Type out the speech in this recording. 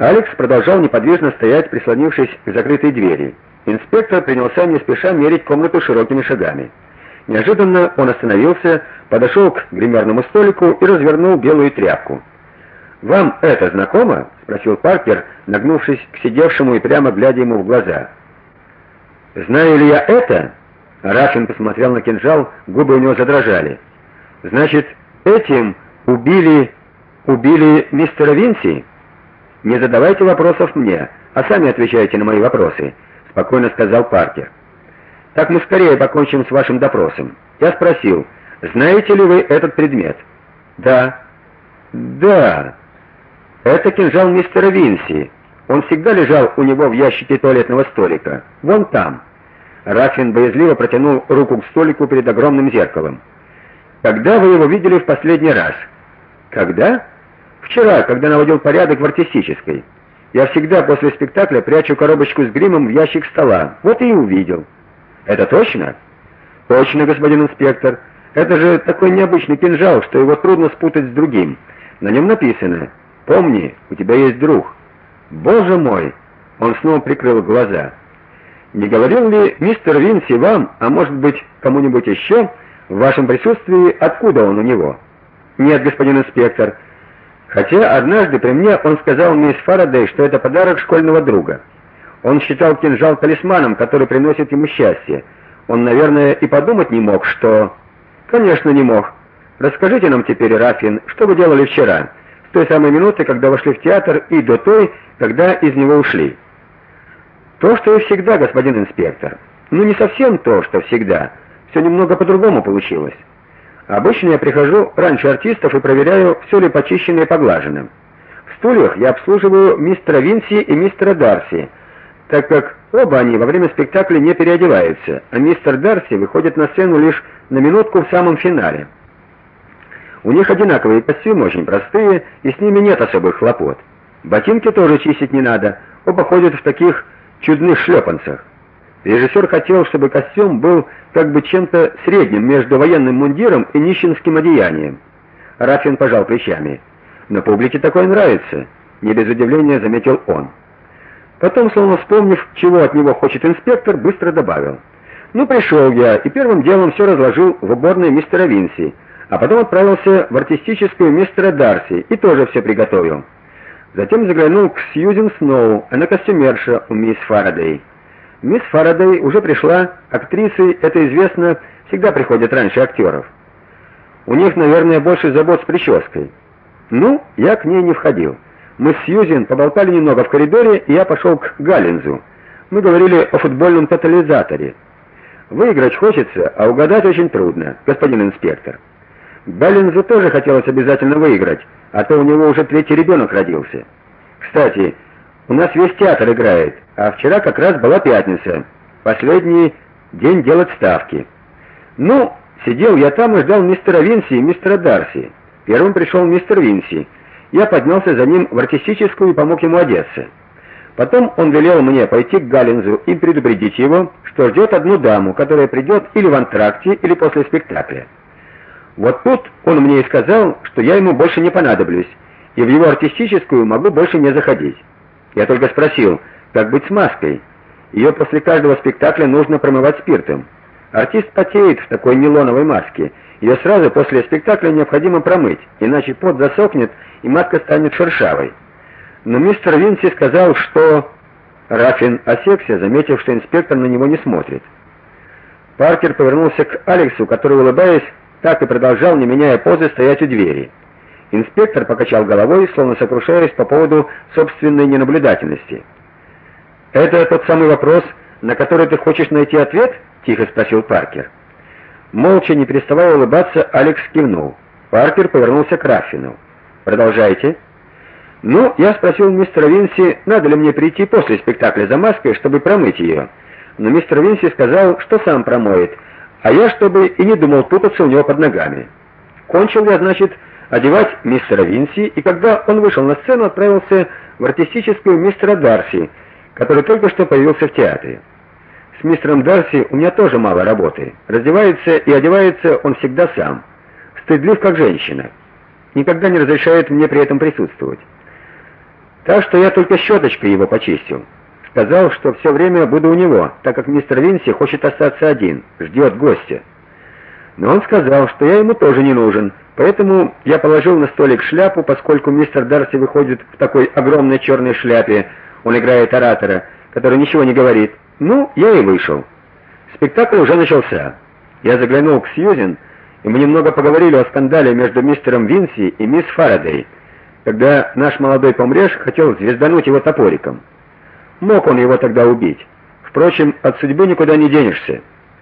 Алекс продолжал неподвижно стоять, прислонившись к закрытой двери. Инспектор принялся не спеша мерить комнату широкими шагами. Неожиданно он остановился, подошел к гримерному столику и развернул белую тряпку. "Вам это знакомо?" спросил Паркер, нагнувшись к сидевшему и прямо глядя ему в глаза. "Знаю ли я это?" Рафин посмотрел на кинжал, губы у него задрожали. "Значит, этим убили убили мистера Винси?" "Не задавайте вопросов мне, а сами отвечайте на мои вопросы", спокойно сказал Паркер. Так мы скорее покончим с вашим допросом. Я спросил: "Знаете ли вы этот предмет?" "Да". "Да. Это кинжал мистера Винси. Он всегда лежал у него в ящике туалетного столика. Вон там". Рафин боязливо протянул руку к столику перед огромным зеркалом. "Когда вы его видели в последний раз?" "Когда?" "Вчера, когда наводил порядок в артистической. Я всегда после спектакля прячу коробочку с гримом в ящик стола. Вот и увидел". Это точно? Точно, господин инспектор. Это же такой необычный кинжал, что его трудно спутать с другим. На нем написано: "Помни, у тебя есть друг". Боже мой, он снова прикрыл глаза. Не говорил ли мистер Винси вам, а может быть, кому-нибудь еще, в вашем присутствии, откуда он у него? Нет, господин инспектор. Хотя однажды при мне он сказал мисс Фарадей, что это подарок школьного друга. Он считал кинжал талисманом, который приносит ему счастье. Он, наверное, и подумать не мог, что Конечно, не мог. Расскажите нам теперь, Рафин, что вы делали вчера, с той самой минуты, когда вошли в театр, и до той, когда из него ушли. То, что и всегда, господин инспектор. Ну не совсем то, что всегда. Все немного по-другому получилось. Обычно я прихожу раньше артистов и проверяю, все ли почищено и поглажено. В стульях я обслуживаю мистера Винси и мистера Дарси так как оба они во время спектакля не переодеваются, а мистер Дарси выходит на сцену лишь на минутку в самом финале. У них одинаковые костюмы, очень простые, и с ними нет особых хлопот. Ботинки тоже чистить не надо, оба ходят в таких чудных шлепанцах. Режиссер хотел, чтобы костюм был как бы чем-то средним между военным мундиром и нищенским одеянием. Рафин пожал плечами. Но публике такое нравится, не без удивления заметил он. Потом, словно вспомнив, чего от него хочет инспектор, быстро добавил: "Ну пришел я и первым делом все разложил в уборной мистера Винси, а потом отправился в артистическую мистера Дарси и тоже все приготовил. Затем заглянул к Сьюзен Сноу, она костюмерша у мисс Фарадей. Мисс Фарадей уже пришла, актрисы, это известно, всегда приходят раньше актеров. У них, наверное, больше забот с прической. Ну, я к ней не входил. Мы с Сьюзен поболтали немного в коридоре, и я пошел к Галлинзу. Мы говорили о футбольном тотализаторе. Выиграть хочется, а угадать очень трудно, господин инспектор. Галлинзу тоже хотелось обязательно выиграть, а то у него уже третий ребенок родился. Кстати, у нас весь театр играет, а вчера как раз была пятница. Последний день делать ставки. Ну, сидел я там и ждал мистера Винси и мистера Дарси. Первым пришел мистер Винси. Я поднялся за ним в артистическую и помог ему одеться. Потом он велел мне пойти к Галинзу и предупредить его, что ждет одну даму, которая придет или в антракте, или после спектакля. Вот тут он мне и сказал, что я ему больше не понадоблюсь, и в его артистическую могу больше не заходить. Я только спросил, как быть с маской. Ее после каждого спектакля нужно промывать спиртом. Артист потеет в такой нейлоновой маске. Ее сразу после спектакля необходимо промыть, иначе пот засохнет и маска станет шершавой. Но мистер Винси сказал, что Рафин осекся, заметив, что инспектор на него не смотрит. Паркер повернулся к Алексу, который, улыбаясь, так и продолжал, не меняя позы, стоять у двери. Инспектор покачал головой, словно сокрушаясь по поводу собственной ненаблюдательности. Это тот самый вопрос, на который ты хочешь найти ответ? тихо спросил Паркер. Молча, не переставая улыбаться, Алекс кивнул. Паркер повернулся к Рафину. Продолжайте. Ну, я спросил мистера Винси, надо ли мне прийти после спектакля за маской, чтобы промыть ее. Но мистер Винси сказал, что сам промоет, а я чтобы и не думал путаться у него под ногами. Кончил я, значит, одевать мистера Винси, и когда он вышел на сцену, отправился в артистическую мистера Дарси, который только что появился в театре. С мистером Дарси у меня тоже мало работы. Раздевается и одевается он всегда сам. Стыдлив как женщина никогда не разрешает мне при этом присутствовать. Так что я только щеточкой его почистил. Сказал, что все время буду у него, так как мистер Винси хочет остаться один, ждет гостя. Но он сказал, что я ему тоже не нужен, поэтому я положил на столик шляпу, поскольку мистер Дарси выходит в такой огромной черной шляпе, он играет оратора, который ничего не говорит. Ну, я и вышел. Спектакль уже начался. Я заглянул к Сьюзен, и мы немного поговорили о скандале между мистером Винси и мисс Фарадей, когда наш молодой помреж хотел звездануть его топориком. Мог он его тогда убить. Впрочем, от судьбы никуда не денешься.